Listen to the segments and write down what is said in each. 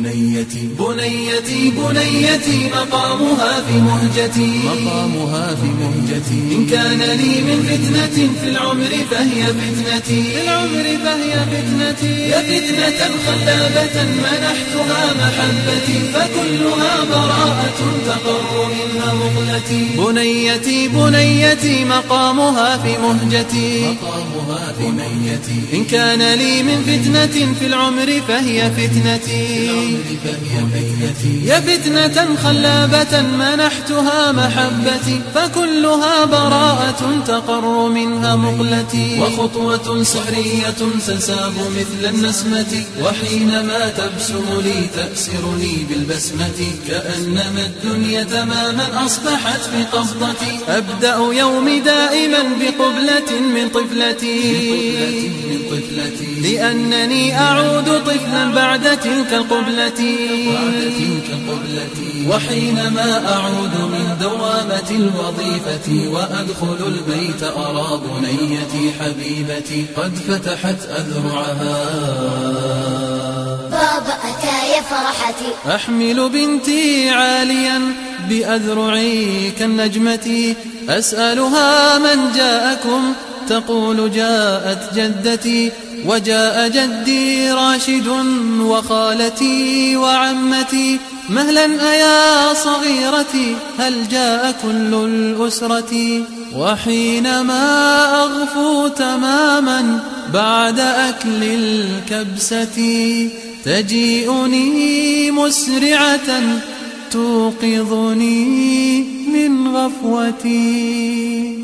بنيتي. بنيتي بنيتي مقامها في مهجتي. مقامها في مهجتي. إن كان لي من فتنة في العمر فهي فتنتي. في العمر فهي فتنتي. يا فتنة خلابة منحتها محبتي. فكلها براءة تقر منها مغلتي بنيتي بنيتي مقامها في مهجتي. مقامها في بنيتي إن كان لي من فتنة في العمر فهي فتنتي. يا فتنة خلابة منحتها محبتي فكلها براءة تقر منها مقلتي. وخطوة سحرية تنساب مثل النسمة وحينما تبسم لي تأسرني بالبسمة. كأنما الدنيا تماما أصبحت في قبضتي. أبدأ يومي دائما بقبلة من طفلتي. لأنني أعود طفلا بعد تلك القبلة. قبلتي. وحينما أعود من دوامة الوظيفة وأدخل البيت أرى بنيتي حبيبتي قد فتحت أذرعها. بابا أتى يا فرحتي. أحمل بنتي عاليا بأذرعي كالنجمة. أسألها من جاءكم تقول جاءت جدتي. وجاء جدي راشد وخالتي وعمتي مهلا أيا صغيرتي هل جاء كل الأسرة؟ وحينما أغفو تماما بعد أكل الكبسة تجيئني مسرعة توقظني من غفوتي.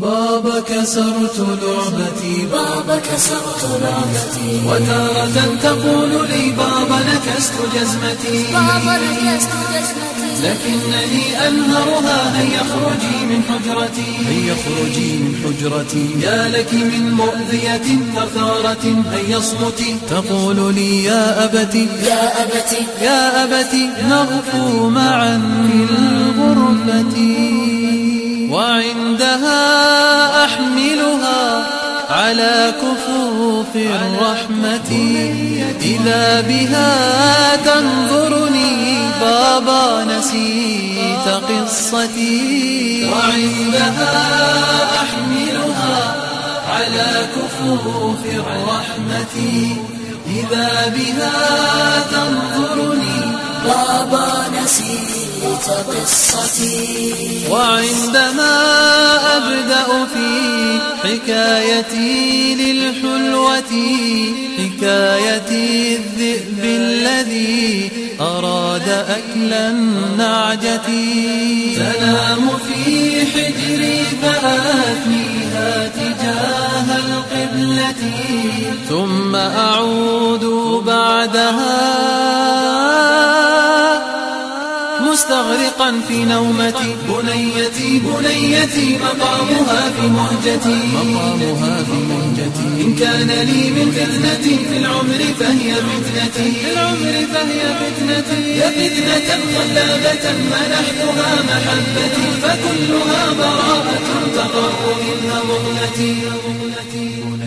بابا كسرت لعبتي بابا كسرت لعبتي وتارة تقول لي بابا نكست جزمتي. بابا نكست جزمتي. لكنني أنهرها هيا اخرجي من حجرتي. هيا اخرجي من حجرتي. يا لك من مؤذية ثرثارة هيا اصمتي. تقول لي يا أبتي يا أبتي يا أبتي نغفو معا في الغرفة. وعندها على كفوف الرحمة إذا بها تنظرني بابا نسيت قصتي وعندها أحملها على كفوف الرحمة إذا بها تنظرني بابا نسيت قصتي وعندما أبدأ في حكايتي للحلوة حكاية الذئب الذي أراد أكل النعجة. تنام في حجري فآتيها تجاه القبلة ثم أعود بعدها. مستغرقا في نومتي. بنيتي بنيتي مقامها في مهجتي. مقامها في مهجتي. إن كان لي من فتنة في العمر فهي فتنتي. في العمر فهي فتنتي. يا فتنة خلابة منحتها محبتي. فكلها براءة تقر منها مغلتي